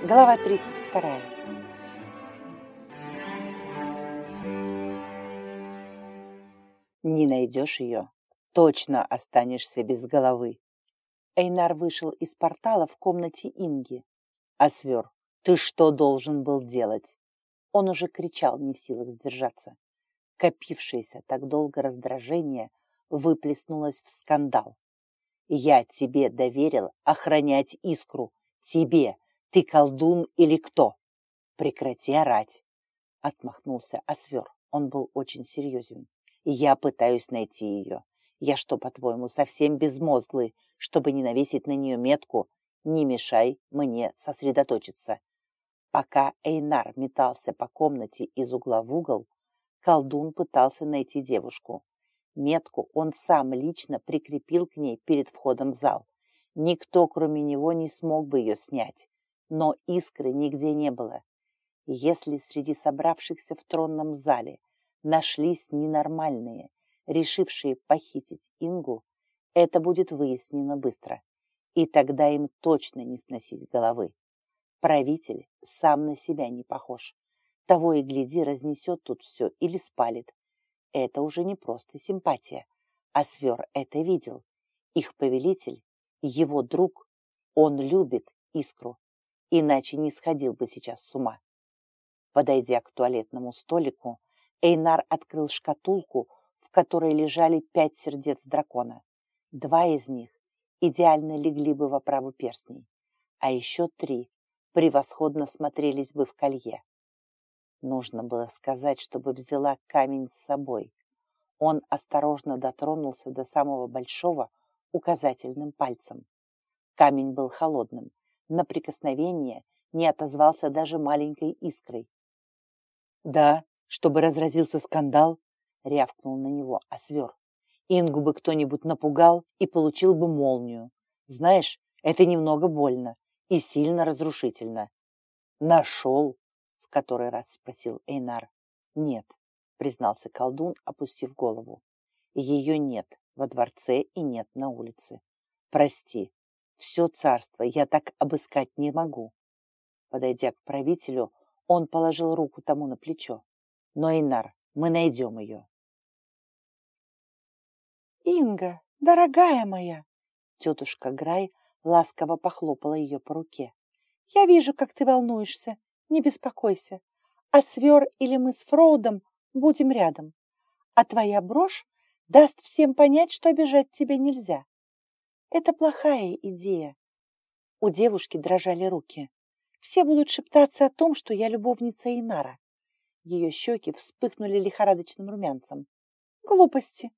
Глава 32. Не найдешь ее, точно останешься без головы. Эйнар вышел из портала в комнате Инги. Асвер, ты что должен был делать? Он уже кричал, не в силах сдержаться. Копившееся так долго раздражение выплеснулось в скандал. Я тебе доверил охранять искру. Тебе, ты колдун или кто? Прекрати орать. Отмахнулся Освер. Он был очень серьезен. Я пытаюсь найти ее. Я что, по-твоему, совсем безмозглый, чтобы не навесить на нее метку? Не мешай мне сосредоточиться. Пока Эйнар метался по комнате из угла в угол, колдун пытался найти девушку. Метку он сам лично прикрепил к ней перед входом в зал. Никто, кроме него, не смог бы ее снять но искры нигде не было. Если среди собравшихся в тронном зале нашлись ненормальные, решившие похитить Ингу, это будет выяснено быстро, и тогда им точно не сносить головы. Правитель сам на себя не похож. Того и гляди, разнесет тут все или спалит. Это уже не просто симпатия, а Свер это видел. Их повелитель, его друг, он любит искру иначе не сходил бы сейчас с ума. Подойдя к туалетному столику, Эйнар открыл шкатулку, в которой лежали пять сердец дракона. Два из них идеально легли бы в оправу перстней, а еще три превосходно смотрелись бы в колье. Нужно было сказать, чтобы взяла камень с собой. Он осторожно дотронулся до самого большого указательным пальцем. Камень был холодным, на прикосновение не отозвался даже маленькой искрой. «Да, чтобы разразился скандал», — рявкнул на него Освер. «Ингу бы кто-нибудь напугал и получил бы молнию. Знаешь, это немного больно и сильно разрушительно». «Нашел?» — в который раз спросил Эйнар. «Нет», — признался колдун, опустив голову. «Ее нет во дворце и нет на улице. Прости, все царство я так обыскать не могу. Подойдя к правителю, он положил руку тому на плечо. Но, Инар, мы найдем ее. Инга, дорогая моя, тетушка Грай ласково похлопала ее по руке. Я вижу, как ты волнуешься. Не беспокойся. А свер или мы с Фроудом будем рядом. А твоя брошь даст всем понять, что обижать тебя нельзя. Это плохая идея. У девушки дрожали руки. Все будут шептаться о том, что я любовница Инара. Ее щеки вспыхнули лихорадочным румянцем. Глупости.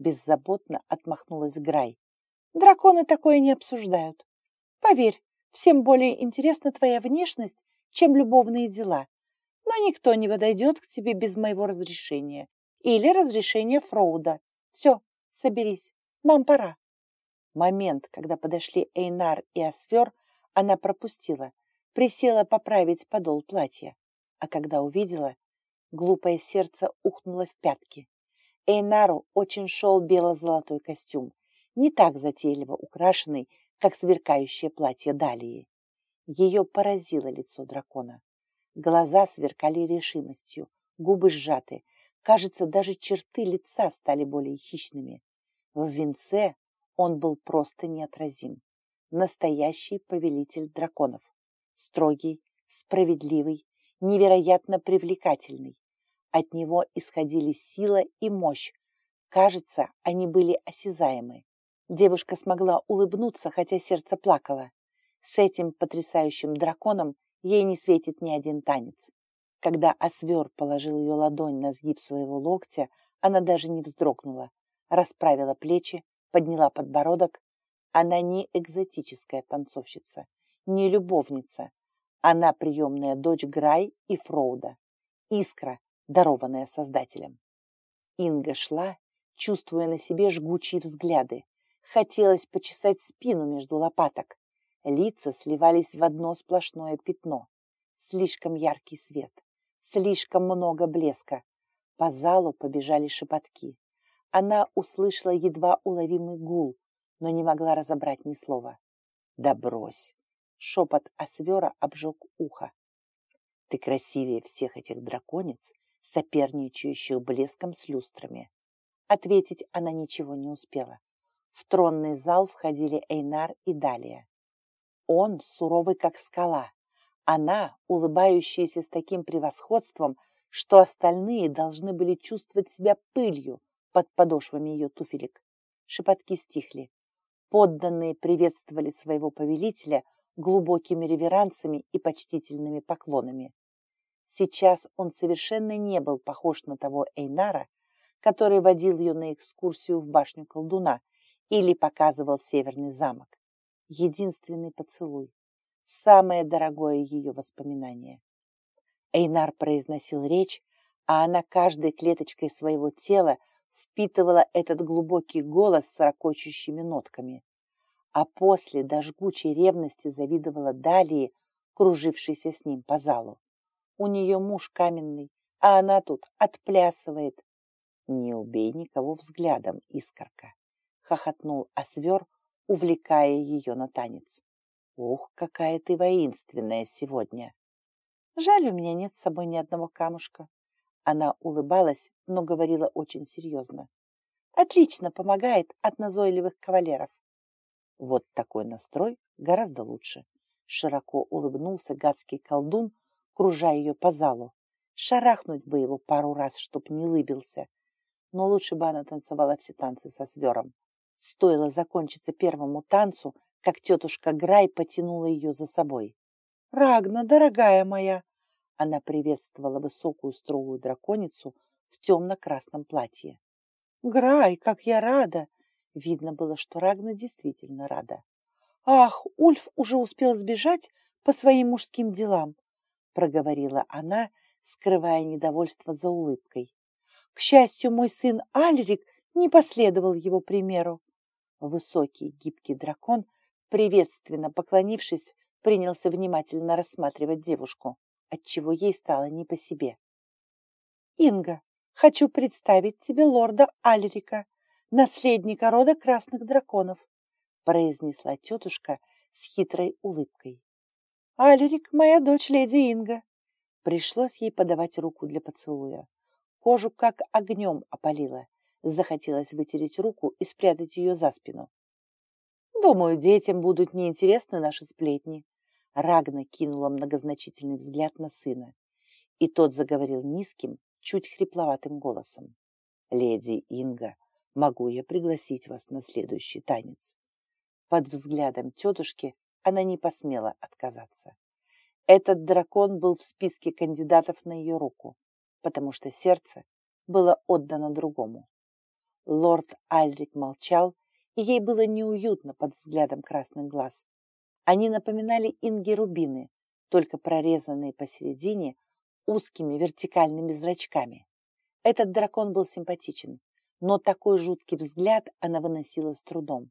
Беззаботно отмахнулась Грай. Драконы такое не обсуждают. Поверь, всем более интересна твоя внешность, чем любовные дела. Но никто не подойдет к тебе без моего разрешения. Или разрешения Фроуда. Все, соберись, нам пора. Момент, когда подошли Эйнар и Освер, она пропустила, присела поправить подол платья. А когда увидела, глупое сердце ухнуло в пятки. Эйнару очень шел бело-золотой костюм, не так затейливо украшенный, как сверкающее платье Далии. Ее поразило лицо дракона. Глаза сверкали решимостью, губы сжаты. Кажется, даже черты лица стали более хищными. В венце он был просто неотразим. Настоящий повелитель драконов. Строгий, справедливый, невероятно привлекательный. От него исходили сила и мощь. Кажется, они были осязаемы. Девушка смогла улыбнуться, хотя сердце плакало. С этим потрясающим драконом ей не светит ни один танец. Когда Освер положил ее ладонь на сгиб своего локтя, она даже не вздрогнула, расправила плечи, подняла подбородок. Она не экзотическая танцовщица, не любовница. Она приемная дочь Грай и Фроуда, искра, дарованная Создателем. Инга шла, чувствуя на себе жгучие взгляды. Хотелось почесать спину между лопаток. Лица сливались в одно сплошное пятно. Слишком яркий свет, слишком много блеска. По залу побежали шепотки. Она услышала едва уловимый гул, но не могла разобрать ни слова. «Да брось! Шепот Освера обжег ухо. Ты красивее всех этих драконец, соперничающих блеском с люстрами. Ответить она ничего не успела. В тронный зал входили Эйнар и Далия. Он суровый, как скала. Она, улыбающаяся с таким превосходством, что остальные должны были чувствовать себя пылью под подошвами ее туфелек. Шепотки стихли. Подданные приветствовали своего повелителя глубокими реверансами и почтительными поклонами. Сейчас он совершенно не был похож на того Эйнара, который водил ее на экскурсию в башню колдуна или показывал северный замок. Единственный поцелуй. Самое дорогое ее воспоминание. Эйнар произносил речь, а она каждой клеточкой своего тела впитывала этот глубокий голос с ракочущими нотками. А после до жгучей ревности завидовала Далии, кружившейся с ним по залу. У нее муж каменный, а она тут отплясывает. Не убей никого взглядом, искорка, хохотнул Освер, увлекая ее на танец. Ух, какая ты воинственная сегодня! Жаль, у меня нет с собой ни одного камушка. Она улыбалась, но говорила очень серьезно. Отлично помогает от назойливых кавалеров. Вот такой настрой гораздо лучше. Широко улыбнулся гадский колдун, кружая ее по залу. Шарахнуть бы его пару раз, чтоб не лыбился. Но лучше бы она танцевала все танцы со свером. Стоило закончиться первому танцу, как тетушка Грай потянула ее за собой. «Рагна, дорогая моя!» Она приветствовала высокую строгую драконицу в темно-красном платье. «Грай, как я рада!» Видно было, что Рагна действительно рада. «Ах, Ульф уже успел сбежать по своим мужским делам проговорила она, скрывая недовольство за улыбкой. К счастью, мой сын Альрик не последовал его примеру. Высокий, гибкий дракон, приветственно поклонившись, принялся внимательно рассматривать девушку, отчего ей стало не по себе. «Инга, хочу представить тебе лорда Альрика, наследника рода красных драконов», произнесла тетушка с хитрой улыбкой. «Алерик, моя дочь леди Инга». Пришлось ей подавать руку для поцелуя. Кожу как огнем опалило. Захотелось вытереть руку и спрятать ее за спину. «Думаю, детям будут неинтересны наши сплетни». Рагна кинула многозначительный взгляд на сына. И тот заговорил низким, чуть хрипловатым голосом. «Леди Инга, могу я пригласить вас на следующий танец?» Под взглядом тетушки она не посмела отказаться. Этот дракон был в списке кандидатов на ее руку, потому что сердце было отдано другому. Лорд Альрик молчал, и ей было неуютно под взглядом красных глаз. Они напоминали инги рубины, только прорезанные посередине узкими вертикальными зрачками. Этот дракон был симпатичен, но такой жуткий взгляд она выносила с трудом.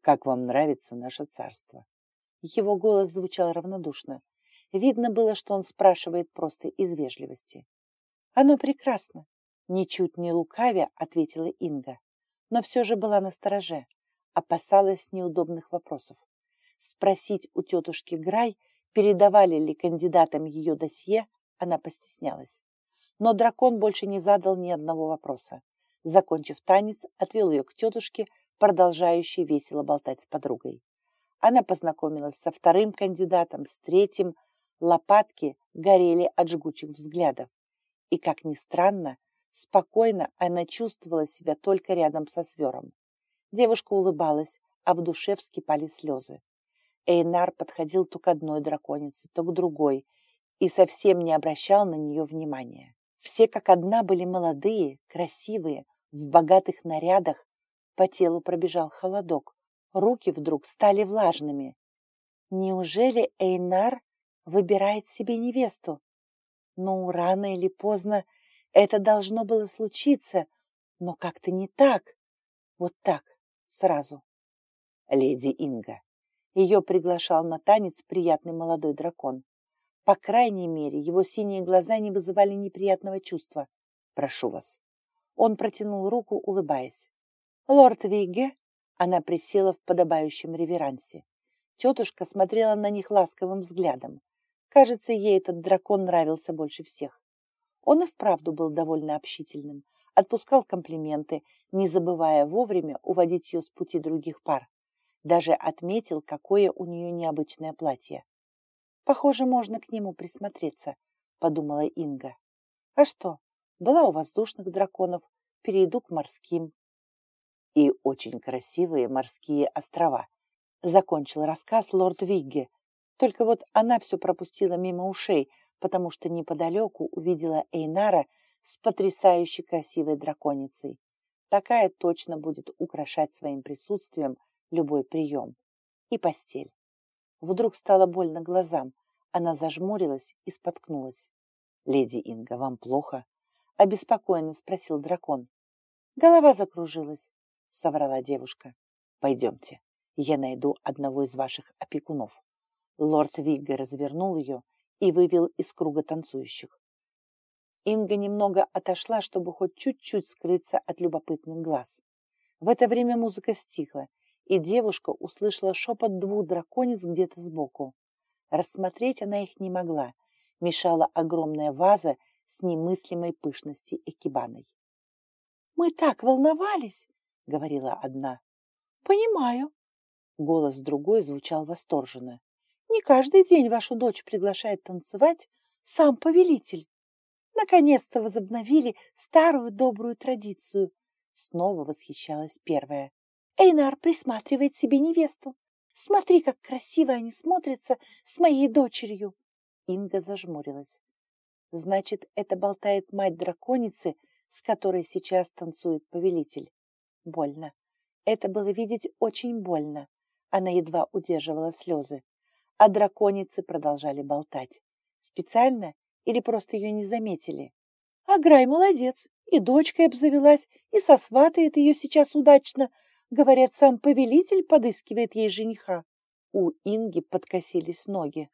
Как вам нравится наше царство?» Его голос звучал равнодушно. Видно было, что он спрашивает просто из вежливости. «Оно прекрасно!» Ничуть не лукавя, ответила Инга. Но все же была на стороже, опасалась неудобных вопросов. Спросить у тетушки Грай, передавали ли кандидатам ее досье, она постеснялась. Но дракон больше не задал ни одного вопроса. Закончив танец, отвел ее к тетушке, продолжающей весело болтать с подругой. Она познакомилась со вторым кандидатом, с третьим. Лопатки горели от жгучих взглядов. И, как ни странно, спокойно она чувствовала себя только рядом со свером. Девушка улыбалась, а в душе вскипали слезы. Эйнар подходил то к одной драконице, то к другой и совсем не обращал на нее внимания. Все как одна были молодые, красивые, в богатых нарядах, по телу пробежал холодок. Руки вдруг стали влажными. Неужели Эйнар выбирает себе невесту? Ну, рано или поздно это должно было случиться, но как-то не так. Вот так, сразу. Леди Инга. Ее приглашал на танец приятный молодой дракон. По крайней мере, его синие глаза не вызывали неприятного чувства. Прошу вас. Он протянул руку, улыбаясь. Лорд Виге, она присела в подобающем реверансе. Тетушка смотрела на них ласковым взглядом. Кажется, ей этот дракон нравился больше всех. Он и вправду был довольно общительным, отпускал комплименты, не забывая вовремя уводить ее с пути других пар. Даже отметил, какое у нее необычное платье. «Похоже, можно к нему присмотреться», — подумала Инга. «А что, была у воздушных драконов, перейду к морским». «И очень красивые морские острова», — закончил рассказ лорд Вигге. Только вот она все пропустила мимо ушей, потому что неподалеку увидела Эйнара с потрясающе красивой драконицей. Такая точно будет украшать своим присутствием любой прием. И постель. Вдруг стало больно глазам. Она зажмурилась и споткнулась. «Леди Инга, вам плохо?» — обеспокоенно спросил дракон. «Голова закружилась», — соврала девушка. «Пойдемте, я найду одного из ваших опекунов». Лорд Вигга развернул ее и вывел из круга танцующих. Инга немного отошла, чтобы хоть чуть-чуть скрыться от любопытных глаз. В это время музыка стихла, и девушка услышала шепот двух драконец где-то сбоку. Рассмотреть она их не могла, мешала огромная ваза с немыслимой пышности экибаной. «Мы так волновались!» — говорила одна. «Понимаю!» Голос другой звучал восторженно. «Не каждый день вашу дочь приглашает танцевать сам повелитель!» Наконец-то возобновили старую добрую традицию. Снова восхищалась первая. Эйнар присматривает себе невесту. Смотри, как красиво они смотрятся с моей дочерью. Инга зажмурилась. Значит, это болтает мать драконицы, с которой сейчас танцует повелитель. Больно. Это было видеть очень больно. Она едва удерживала слезы. А драконицы продолжали болтать. Специально или просто ее не заметили? А молодец, и дочкой обзавелась, и сосватает ее сейчас удачно. Говорят, сам повелитель подыскивает ей жениха. У Инги подкосились ноги.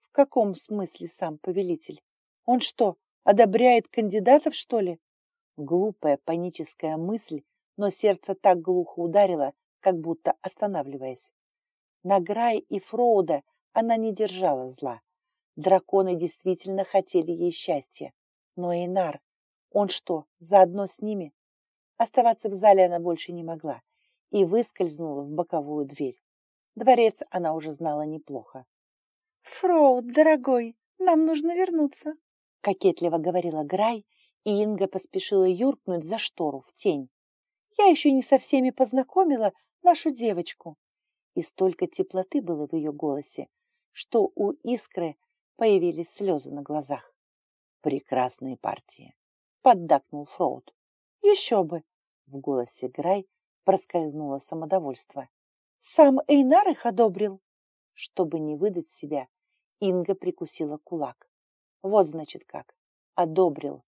В каком смысле сам повелитель? Он что, одобряет кандидатов, что ли? Глупая паническая мысль, но сердце так глухо ударило, как будто останавливаясь. На Грай и Фроуда она не держала зла. Драконы действительно хотели ей счастья. Но Эйнар, он что, заодно с ними? Оставаться в зале она больше не могла и выскользнула в боковую дверь. Дворец она уже знала неплохо. «Фроуд, дорогой, нам нужно вернуться», — кокетливо говорила Грай, и Инга поспешила юркнуть за штору в тень. «Я еще не со всеми познакомила нашу девочку». И столько теплоты было в ее голосе, что у Искры появились слезы на глазах. «Прекрасные партии!» — поддакнул Фроуд. «Еще бы!» — в голосе Грай проскользнуло самодовольство. «Сам Эйнар их одобрил!» Чтобы не выдать себя, Инга прикусила кулак. Вот значит как. Одобрил.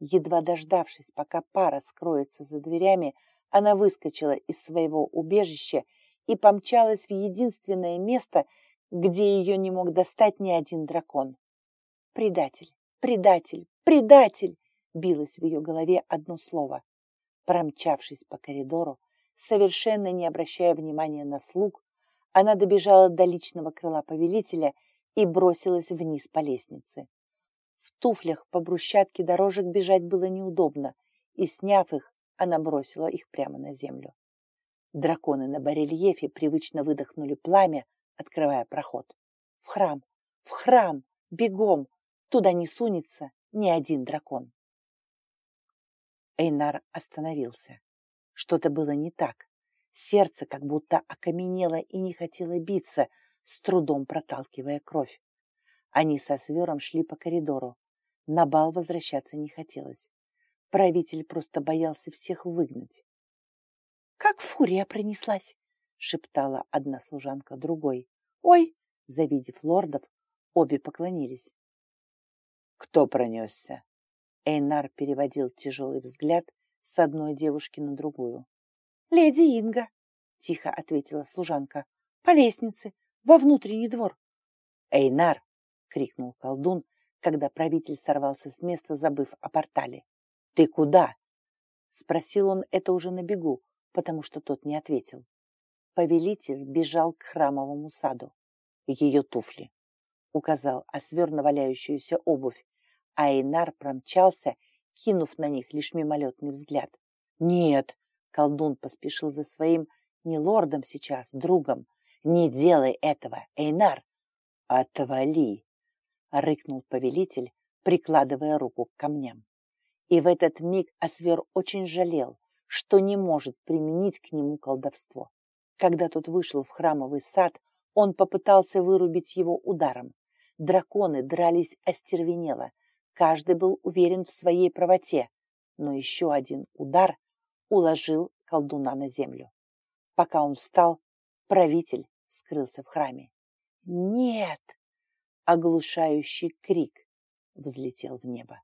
Едва дождавшись, пока пара скроется за дверями, она выскочила из своего убежища и помчалась в единственное место, где ее не мог достать ни один дракон. «Предатель! Предатель! Предатель!» билось в ее голове одно слово. Промчавшись по коридору, совершенно не обращая внимания на слуг, она добежала до личного крыла повелителя и бросилась вниз по лестнице. В туфлях по брусчатке дорожек бежать было неудобно, и, сняв их, она бросила их прямо на землю. Драконы на барельефе привычно выдохнули пламя, открывая проход. В храм, в храм, бегом, туда не сунется ни один дракон. Эйнар остановился. Что-то было не так. Сердце как будто окаменело и не хотело биться, с трудом проталкивая кровь. Они со свером шли по коридору. На бал возвращаться не хотелось. Правитель просто боялся всех выгнать. «Как фурия пронеслась!» — шептала одна служанка другой. «Ой!» — завидев лордов, обе поклонились. «Кто пронесся?» Эйнар переводил тяжелый взгляд с одной девушки на другую. «Леди Инга!» — тихо ответила служанка. «По лестнице, во внутренний двор». «Эйнар!» — крикнул колдун, когда правитель сорвался с места, забыв о портале. «Ты куда?» — спросил он это уже на бегу, потому что тот не ответил. Повелитель бежал к храмовому саду. Ее туфли, указал Освер на валяющуюся обувь, а Эйнар промчался, кинув на них лишь мимолетный взгляд. «Нет!» — колдун поспешил за своим не лордом сейчас, другом. «Не делай этого, Эйнар!» «Отвали!» — рыкнул повелитель, прикладывая руку к камням. И в этот миг Освер очень жалел, что не может применить к нему колдовство. Когда тот вышел в храмовый сад, он попытался вырубить его ударом. Драконы дрались остервенело, каждый был уверен в своей правоте, но еще один удар уложил колдуна на землю. Пока он встал, правитель скрылся в храме. «Нет!» — оглушающий крик взлетел в небо.